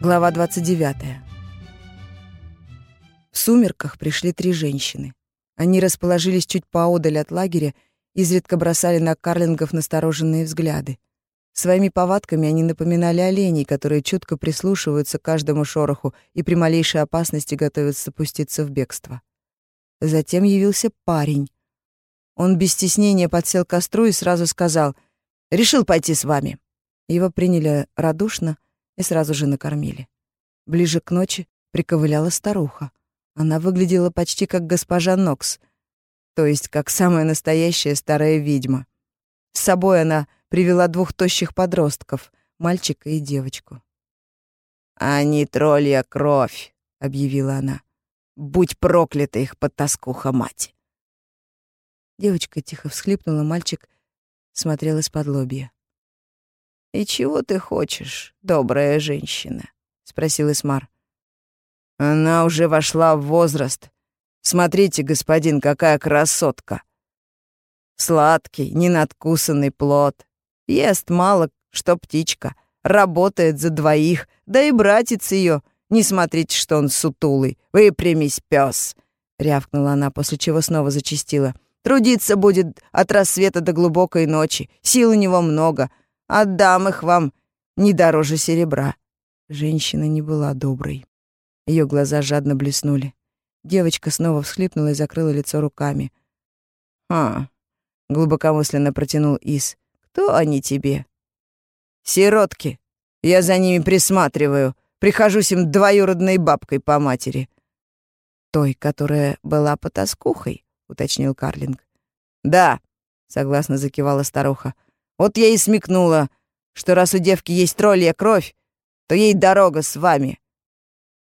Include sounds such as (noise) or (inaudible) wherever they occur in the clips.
Глава 29. В сумерках пришли три женщины. Они расположились чуть поодаль от лагеря, изредка бросали на карлингов настороженные взгляды. Своими повадками они напоминали оленей, которые чутко прислушиваются к каждому шороху и при малейшей опасности готовятся пуститься в бегство. Затем явился парень. Он без стеснения подсел к костру и сразу сказал «Решил пойти с вами». Его приняли радушно и сразу же накормили. Ближе к ночи приковыляла старуха. Она выглядела почти как госпожа Нокс, то есть как самая настоящая старая ведьма. С собой она привела двух тощих подростков, мальчика и девочку. «Они троллья кровь», — объявила она. «Будь проклята их подтаскуха мать!» Девочка тихо всхлипнула, мальчик смотрел из-под лобья. «И чего ты хочешь, добрая женщина?» — спросил Исмар. «Она уже вошла в возраст. Смотрите, господин, какая красотка! Сладкий, ненадкусанный плод. Ест мало, что птичка. Работает за двоих, да и братец ее. Не смотрите, что он сутулый. Выпрямись, пес!» — рявкнула она, после чего снова зачастила. «Трудиться будет от рассвета до глубокой ночи. Сил у него много. Отдам их вам не дороже серебра». Женщина не была доброй. Ее глаза жадно блеснули. Девочка снова всхлипнула и закрыла лицо руками. «А», — глубокомысленно протянул Ис, — «кто они тебе?» «Сиротки. Я за ними присматриваю. Прихожусь им двоюродной бабкой по матери». «Той, которая была потаскухой», — уточнил Карлинг. «Да», — согласно закивала старуха. Вот я и смекнула, что раз у девки есть троллья кровь, то ей дорога с вами.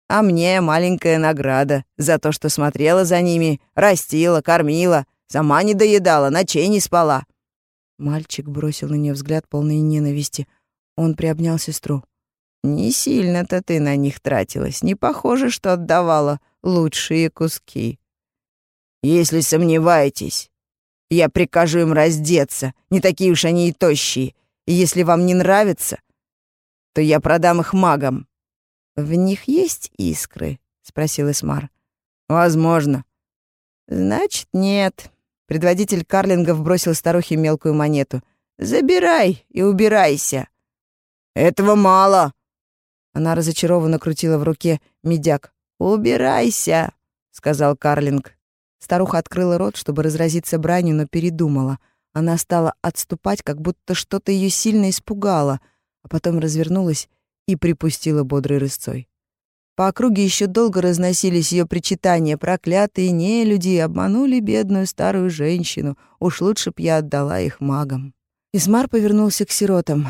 А мне маленькая награда за то, что смотрела за ними, растила, кормила, сама не доедала, ночей не спала». Мальчик бросил на нее взгляд полный ненависти. Он приобнял сестру. «Не сильно-то ты на них тратилась. Не похоже, что отдавала лучшие куски». «Если сомневаетесь, я прикажу им раздеться, не такие уж они и тощие. И если вам не нравится, то я продам их магам». «В них есть искры?» — спросил Исмар. «Возможно». «Значит, нет». Предводитель Карлингов бросил старухе мелкую монету. «Забирай и убирайся». «Этого мало». Она разочарованно крутила в руке медяк. «Убирайся», — сказал Карлинг. Старуха открыла рот, чтобы разразиться бранью, но передумала. Она стала отступать, как будто что-то ее сильно испугало, а потом развернулась и припустила бодрой рысцой. По округе еще долго разносились ее причитания. Проклятые нелюди обманули бедную старую женщину. Уж лучше б я отдала их магам. Исмар повернулся к сиротам.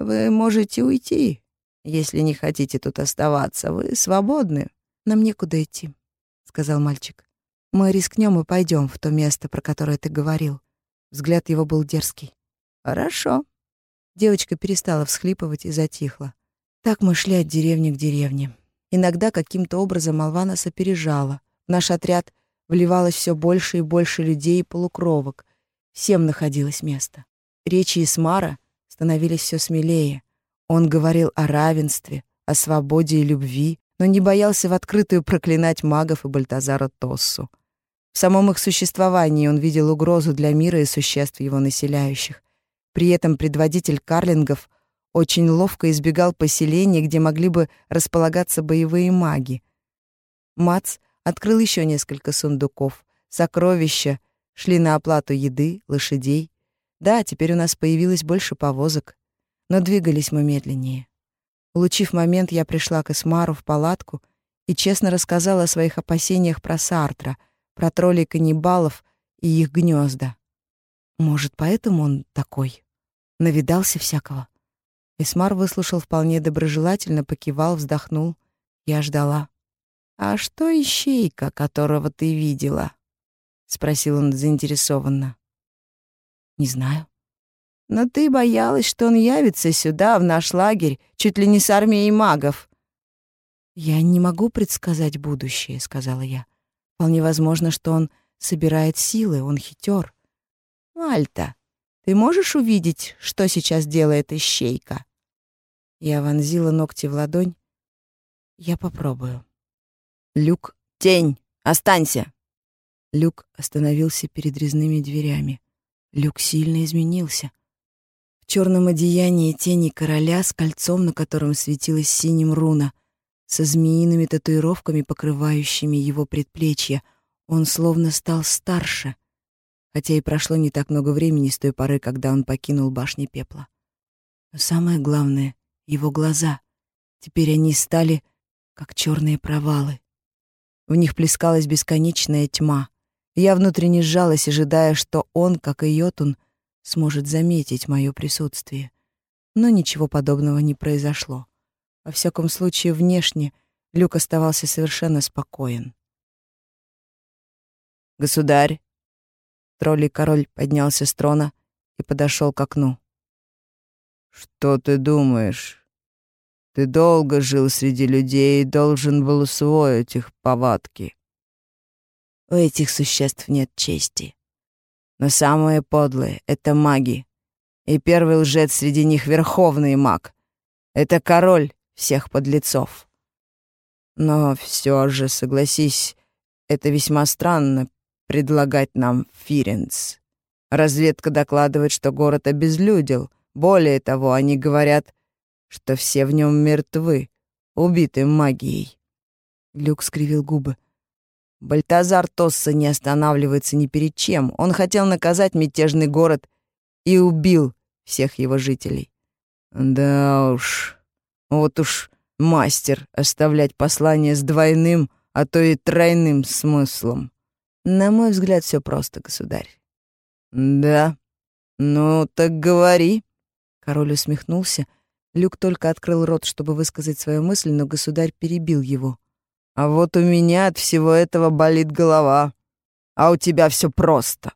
«Вы можете уйти, если не хотите тут оставаться. Вы свободны. Нам некуда идти», — сказал мальчик. Мы рискнем и пойдем в то место, про которое ты говорил. Взгляд его был дерзкий. Хорошо. Девочка перестала всхлипывать и затихла. Так мы шли от деревни к деревне. Иногда каким-то образом молва нас опережала. В наш отряд вливалось все больше и больше людей и полукровок. Всем находилось место. Речи Исмара становились все смелее. Он говорил о равенстве, о свободе и любви, но не боялся в открытую проклинать магов и Бальтазара Тоссу. В самом их существовании он видел угрозу для мира и существ его населяющих. При этом предводитель карлингов очень ловко избегал поселений, где могли бы располагаться боевые маги. Мац открыл еще несколько сундуков. Сокровища шли на оплату еды, лошадей. Да, теперь у нас появилось больше повозок, но двигались мы медленнее. Улучив момент, я пришла к Эсмару в палатку и честно рассказала о своих опасениях про Сартра — про троллей-каннибалов и их гнезда. Может, поэтому он такой? Навидался всякого. Исмар выслушал вполне доброжелательно, покивал, вздохнул. Я ждала. «А что ищейка, которого ты видела?» — спросил он заинтересованно. «Не знаю». «Но ты боялась, что он явится сюда, в наш лагерь, чуть ли не с армией магов». «Я не могу предсказать будущее», — сказала я. Вполне возможно, что он собирает силы, он хитер. Альта, ты можешь увидеть, что сейчас делает ищейка? Я вонзила ногти в ладонь. Я попробую. Люк, тень, останься. Люк остановился перед резными дверями. Люк сильно изменился. В черном одеянии тени короля с кольцом, на котором светилась синим руна, со змеиными татуировками, покрывающими его предплечья, он словно стал старше, хотя и прошло не так много времени с той поры, когда он покинул башни пепла. Но самое главное — его глаза. Теперь они стали как черные провалы. В них плескалась бесконечная тьма. Я внутренне сжалась, ожидая, что он, как и Йотун, сможет заметить мое присутствие. Но ничего подобного не произошло. Во всяком случае, внешне Люк оставался совершенно спокоен. «Государь!» Троллей король поднялся с трона и подошел к окну. «Что ты думаешь? Ты долго жил среди людей и должен был усвоить их повадки. У этих существ нет чести. Но самые подлые — это маги. И первый лжец среди них — верховный маг. Это король всех подлецов. Но все же, согласись, это весьма странно предлагать нам Фиренц. Разведка докладывает, что город обезлюдил. Более того, они говорят, что все в нем мертвы, убиты магией. Люк скривил губы. Бальтазар Тосса не останавливается ни перед чем. Он хотел наказать мятежный город и убил всех его жителей. Да уж, вот уж мастер оставлять послание с двойным, а то и тройным смыслом. На мой взгляд, все просто, государь. Да? Ну, так говори. Король усмехнулся. Люк только открыл рот, чтобы высказать свою мысль, но государь перебил его. А вот у меня от всего этого болит голова. А у тебя все просто.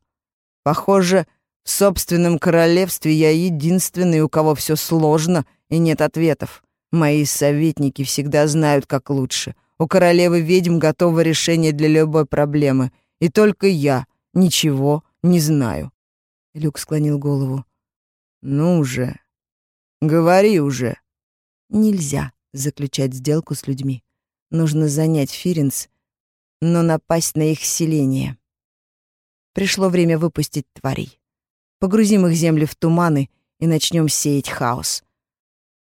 Похоже, в собственном королевстве я единственный, у кого все сложно и нет ответов. Мои советники всегда знают, как лучше. У королевы ведьм готово решение для любой проблемы. И только я ничего не знаю. Люк склонил голову. «Ну уже, говори уже». «Нельзя заключать сделку с людьми. Нужно занять Фиренс, но напасть на их селение. Пришло время выпустить тварей. Погрузим их земли в туманы и начнем сеять хаос.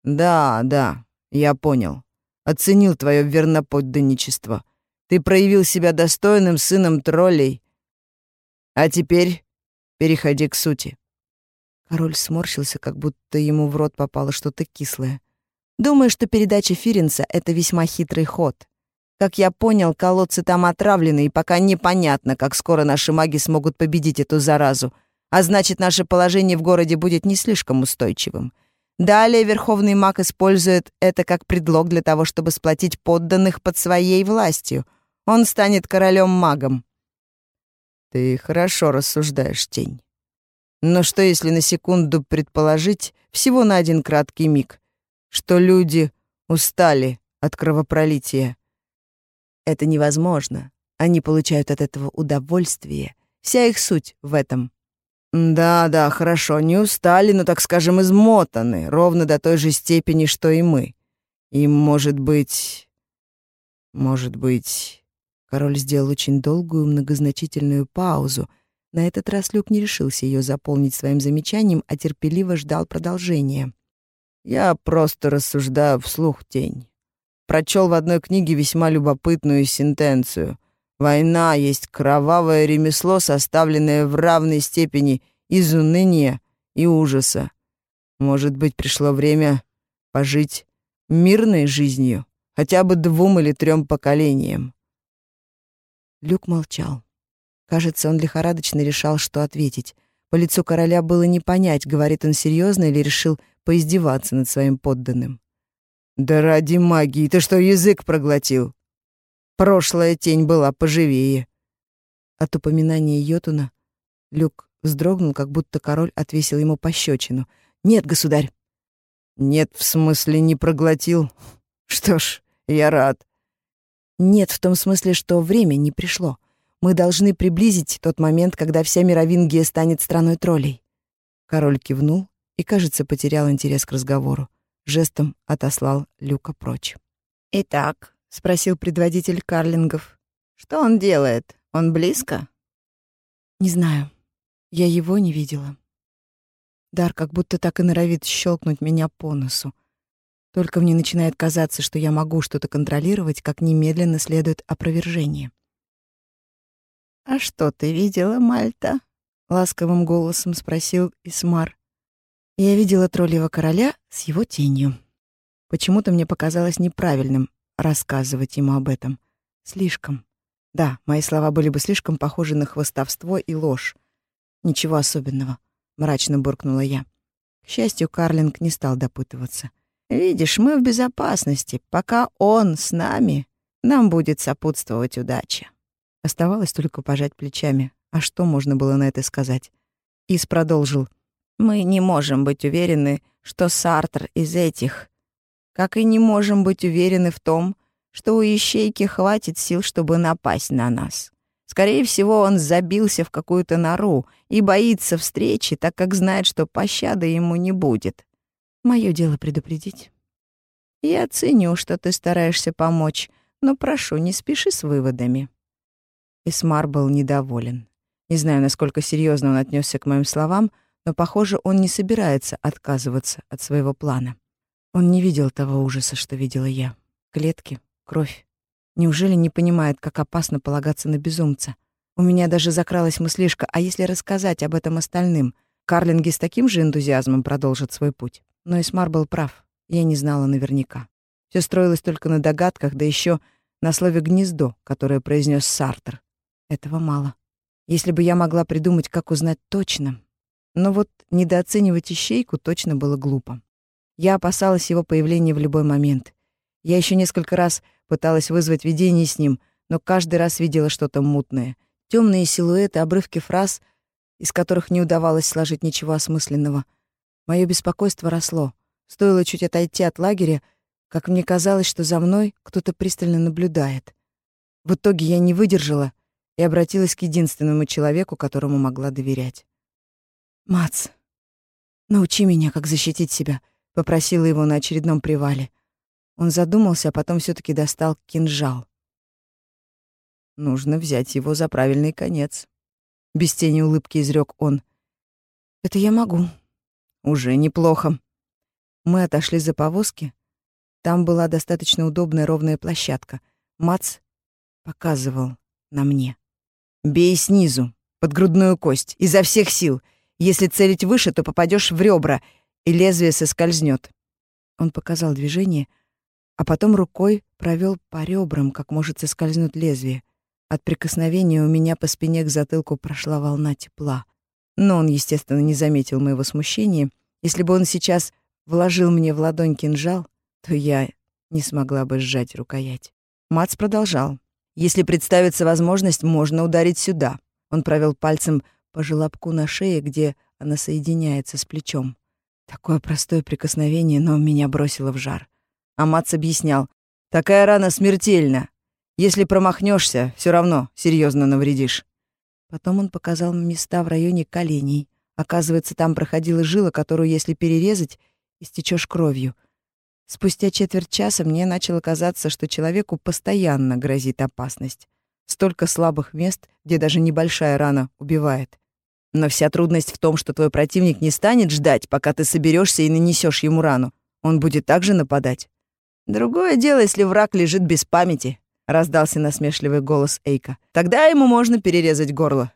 Да, да, я понял. Оценил твое верноподданничество. Ты проявил себя достойным сыном троллей. А теперь переходи к сути. Король сморщился, как будто ему в рот попало что-то кислое. Думаю, что передача Фиренца — это весьма хитрый ход. Как я понял, колодцы там отравлены, и пока непонятно, как скоро наши маги смогут победить эту заразу. А значит, наше положение в городе будет не слишком устойчивым. Далее Верховный маг использует это как предлог для того, чтобы сплотить подданных под своей властью. Он станет королем-магом. Ты хорошо рассуждаешь, Тень. Но что, если на секунду предположить, всего на один краткий миг — что люди устали от кровопролития. Это невозможно. Они получают от этого удовольствие. Вся их суть в этом. Да, да, хорошо, не устали, но, так скажем, измотаны, ровно до той же степени, что и мы. И, может быть... Может быть... Король сделал очень долгую, многозначительную паузу. На этот раз Люк не решился ее заполнить своим замечанием, а терпеливо ждал продолжения. Я просто рассуждаю вслух тень. Прочел в одной книге весьма любопытную сентенцию. Война есть кровавое ремесло, составленное в равной степени из уныния и ужаса. Может быть, пришло время пожить мирной жизнью, хотя бы двум или трем поколениям. Люк молчал. Кажется, он лихорадочно решал, что ответить. По лицу короля было не понять, говорит он серьезно или решил поиздеваться над своим подданным. «Да ради магии, ты что, язык проглотил? Прошлая тень была поживее». От упоминания Йотуна Люк вздрогнул, как будто король отвесил ему пощечину. «Нет, государь!» «Нет, в смысле не проглотил? Что ж, я рад». «Нет, в том смысле, что время не пришло. Мы должны приблизить тот момент, когда вся Мировингия станет страной троллей». Король кивнул и, кажется, потерял интерес к разговору. жестом отослал Люка прочь. «Итак», — спросил предводитель Карлингов, — «что он делает? Он близко?» «Не знаю. Я его не видела». Дар как будто так и норовит щелкнуть меня по носу. Только мне начинает казаться, что я могу что-то контролировать, как немедленно следует опровержение. «А что ты видела, Мальта?» — ласковым голосом спросил Исмар. Я видела троллевого короля с его тенью. Почему-то мне показалось неправильным рассказывать ему об этом. Слишком. Да, мои слова были бы слишком похожи на хвостовство и ложь. Ничего особенного, мрачно буркнула я. К счастью, Карлинг не стал допытываться. Видишь, мы в безопасности. Пока он с нами, нам будет сопутствовать удача. Оставалось только пожать плечами. А что можно было на это сказать? Ис продолжил. Мы не можем быть уверены, что Сартр из этих, как и не можем быть уверены в том, что у ищейки хватит сил, чтобы напасть на нас. Скорее всего, он забился в какую-то нору и боится встречи, так как знает, что пощады ему не будет. Мое дело предупредить. Я ценю, что ты стараешься помочь, но прошу, не спеши с выводами. Исмар был недоволен. Не знаю, насколько серьезно он отнесся к моим словам, но, похоже, он не собирается отказываться от своего плана. Он не видел того ужаса, что видела я. Клетки, кровь. Неужели не понимает, как опасно полагаться на безумца? У меня даже закралась мыслишка, а если рассказать об этом остальным? Карлинги с таким же энтузиазмом продолжат свой путь. Но Исмар был прав. Я не знала наверняка. Все строилось только на догадках, да еще на слове «гнездо», которое произнес Сартер. Этого мало. Если бы я могла придумать, как узнать точно. Но вот недооценивать ищейку точно было глупо. Я опасалась его появления в любой момент. Я еще несколько раз пыталась вызвать видение с ним, но каждый раз видела что-то мутное. Темные силуэты, обрывки фраз, из которых не удавалось сложить ничего осмысленного — Мое беспокойство росло. Стоило чуть отойти от лагеря, как мне казалось, что за мной кто-то пристально наблюдает. В итоге я не выдержала и обратилась к единственному человеку, которому могла доверять. «Мац, научи меня, как защитить себя», — попросила его на очередном привале. Он задумался, а потом все таки достал кинжал. «Нужно взять его за правильный конец», — без тени улыбки изрек он. «Это я могу», уже неплохо. Мы отошли за повозки. Там была достаточно удобная ровная площадка. Мац показывал на мне. «Бей снизу, под грудную кость, изо всех сил. Если целить выше, то попадешь в ребра, и лезвие соскользнет. Он показал движение, а потом рукой провел по ребрам, как может соскользнуть лезвие. От прикосновения у меня по спине к затылку прошла волна тепла. Но он, естественно, не заметил моего смущения. Если бы он сейчас вложил мне в ладонь кинжал, то я не смогла бы сжать рукоять. Мац продолжал. «Если представится возможность, можно ударить сюда». Он провел пальцем по желобку на шее, где она соединяется с плечом. Такое простое прикосновение, но меня бросило в жар. А Мац объяснял. «Такая рана смертельна. Если промахнешься, все равно серьезно навредишь». Потом он показал места в районе коленей. Оказывается, там проходила жила, которую, если перерезать, истечешь кровью. Спустя четверть часа мне начало казаться, что человеку постоянно грозит опасность. Столько слабых мест, где даже небольшая рана убивает. Но вся трудность в том, что твой противник не станет ждать, пока ты соберешься и нанесешь ему рану. Он будет также нападать. Другое дело, если враг лежит без памяти. — раздался насмешливый голос Эйка. «Тогда ему можно перерезать горло.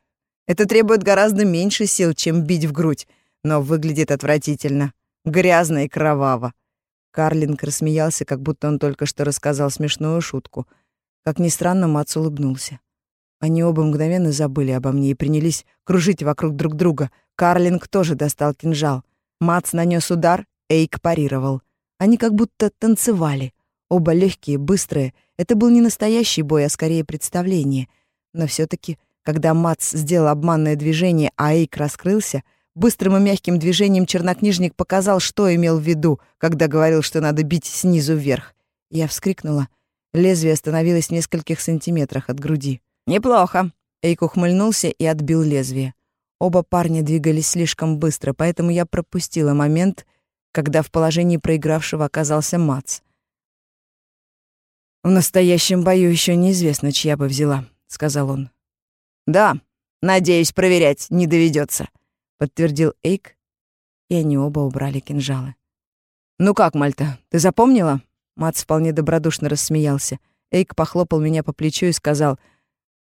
Это требует гораздо меньше сил, чем бить в грудь, но выглядит отвратительно. Грязно и кроваво». Карлинг рассмеялся, как будто он только что рассказал смешную шутку. Как ни странно, Мац улыбнулся. Они оба мгновенно забыли обо мне и принялись кружить вокруг друг друга. Карлинг тоже достал кинжал. Мац нанес удар, Эйк парировал. Они как будто танцевали. Оба легкие, быстрые — это был не настоящий бой, а скорее представление. Но все таки когда Мац сделал обманное движение, а Эйк раскрылся, быстрым и мягким движением чернокнижник показал, что имел в виду, когда говорил, что надо бить снизу вверх. Я вскрикнула. Лезвие остановилось в нескольких сантиметрах от груди. «Неплохо!» Эйк ухмыльнулся и отбил лезвие. Оба парня двигались слишком быстро, поэтому я пропустила момент, когда в положении проигравшего оказался Мац. «В настоящем бою еще неизвестно, чья бы взяла», — сказал он. «Да, надеюсь, проверять не доведется, подтвердил Эйк, и они оба убрали кинжалы. «Ну как, Мальта, ты запомнила?» Мац вполне добродушно рассмеялся. Эйк похлопал меня по плечу и сказал,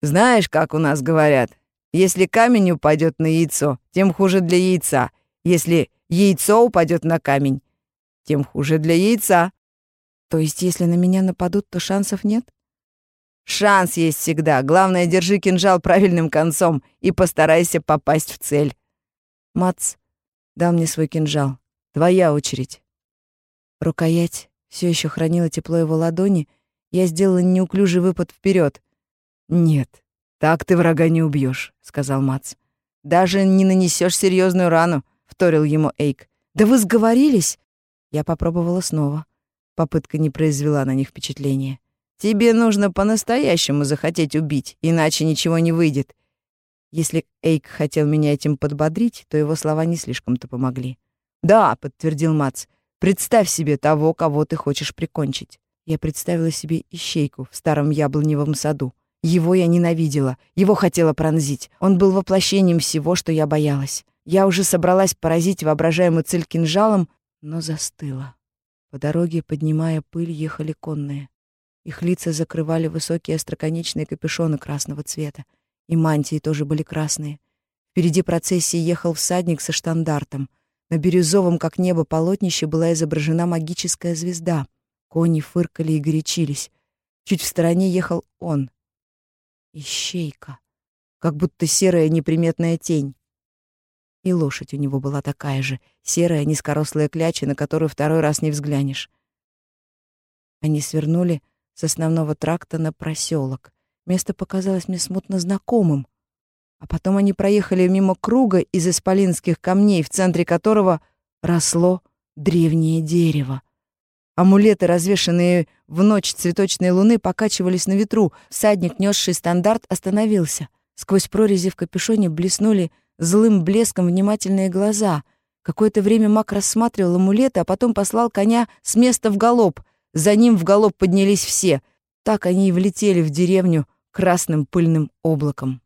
«Знаешь, как у нас говорят, если камень упадет на яйцо, тем хуже для яйца. Если яйцо упадет на камень, тем хуже для яйца». То есть, если на меня нападут, то шансов нет? Шанс есть всегда. Главное, держи кинжал правильным концом и постарайся попасть в цель. Мац дал мне свой кинжал. Твоя очередь. Рукоять все еще хранила тепло его ладони. Я сделала неуклюжий выпад вперед. Нет, так ты врага не убьешь, сказал Мац. Даже не нанесешь серьезную рану, вторил ему Эйк. Да вы сговорились? Я попробовала снова. Попытка не произвела на них впечатления. «Тебе нужно по-настоящему захотеть убить, иначе ничего не выйдет». Если Эйк хотел меня этим подбодрить, то его слова не слишком-то помогли. «Да», — подтвердил Мац, — «представь себе того, кого ты хочешь прикончить». Я представила себе ищейку в старом яблоневом саду. Его я ненавидела, его хотела пронзить. Он был воплощением всего, что я боялась. Я уже собралась поразить воображаемую цель кинжалом, но застыла. По дороге, поднимая пыль, ехали конные. Их лица закрывали высокие остроконечные капюшоны красного цвета. И мантии тоже были красные. Впереди процессии ехал всадник со штандартом. На бирюзовом, как небо, полотнище была изображена магическая звезда. Кони фыркали и горячились. Чуть в стороне ехал он. Ищейка. Как будто серая неприметная тень. И лошадь у него была такая же, серая, низкорослая кляча, на которую второй раз не взглянешь. Они свернули с основного тракта на проселок. Место показалось мне смутно знакомым. А потом они проехали мимо круга из исполинских камней, в центре которого росло древнее дерево. Амулеты, развешанные в ночь цветочной луны, покачивались на ветру. Всадник, несший стандарт, остановился. Сквозь прорези в капюшоне блеснули злым блеском внимательные глаза. Какое-то время маг рассматривал амулеты, а потом послал коня с места в галоп. За ним в галоп поднялись все. Так они и влетели в деревню красным пыльным облаком.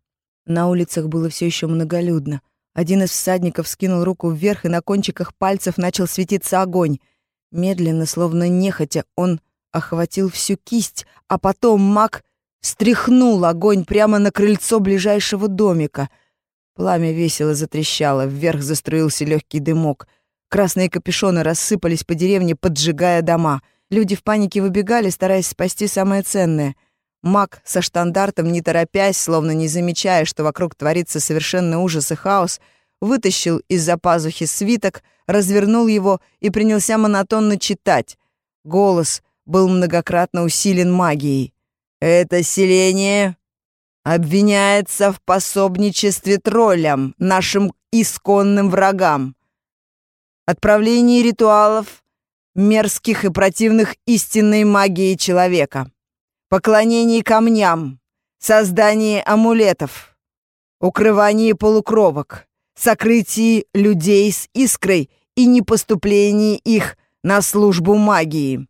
На улицах было все еще многолюдно. Один из всадников скинул руку вверх, и на кончиках пальцев начал светиться огонь. Медленно, словно нехотя, он охватил всю кисть, а потом маг стряхнул огонь прямо на крыльцо ближайшего домика — Пламя весело затрещало, вверх заструился легкий дымок. Красные капюшоны рассыпались по деревне, поджигая дома. Люди в панике выбегали, стараясь спасти самое ценное. Маг со штандартом, не торопясь, словно не замечая, что вокруг творится совершенный ужас и хаос, вытащил из-за пазухи свиток, развернул его и принялся монотонно читать. Голос был многократно усилен магией. «Это селение обвиняется в пособничестве троллям, нашим исконным врагам, отправлении ритуалов, мерзких и противных истинной магии человека, поклонении камням, создании амулетов, укрывании полукровок, сокрытии людей с искрой и непоступлении их на службу магии.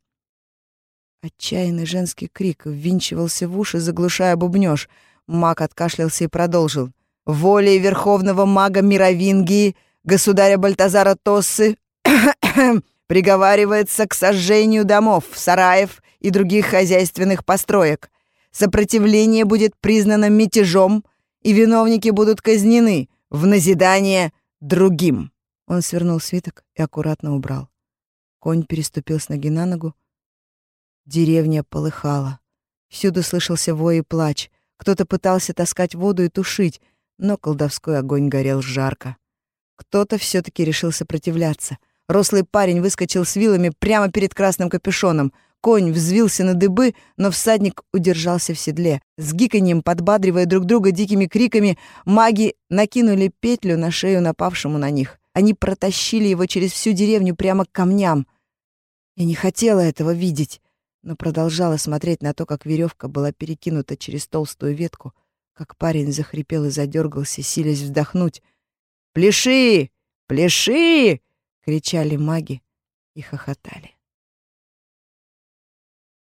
Отчаянный женский крик ввинчивался в уши, заглушая бубнёж — Маг откашлялся и продолжил. «Волей верховного мага Мировингии, государя Бальтазара Тоссы, (coughs) приговаривается к сожжению домов, сараев и других хозяйственных построек. Сопротивление будет признано мятежом, и виновники будут казнены в назидание другим». Он свернул свиток и аккуратно убрал. Конь переступил с ноги на ногу. Деревня полыхала. Всюду слышался вой и плач. Кто-то пытался таскать воду и тушить, но колдовской огонь горел жарко. Кто-то все таки решил сопротивляться. Рослый парень выскочил с вилами прямо перед красным капюшоном. Конь взвился на дыбы, но всадник удержался в седле. С гиканьем, подбадривая друг друга дикими криками, маги накинули петлю на шею напавшему на них. Они протащили его через всю деревню прямо к камням. Я не хотела этого видеть но продолжала смотреть на то, как веревка была перекинута через толстую ветку, как парень захрипел и задергался, силясь вздохнуть. «Пляши! Пляши!» — кричали маги, и хохотали.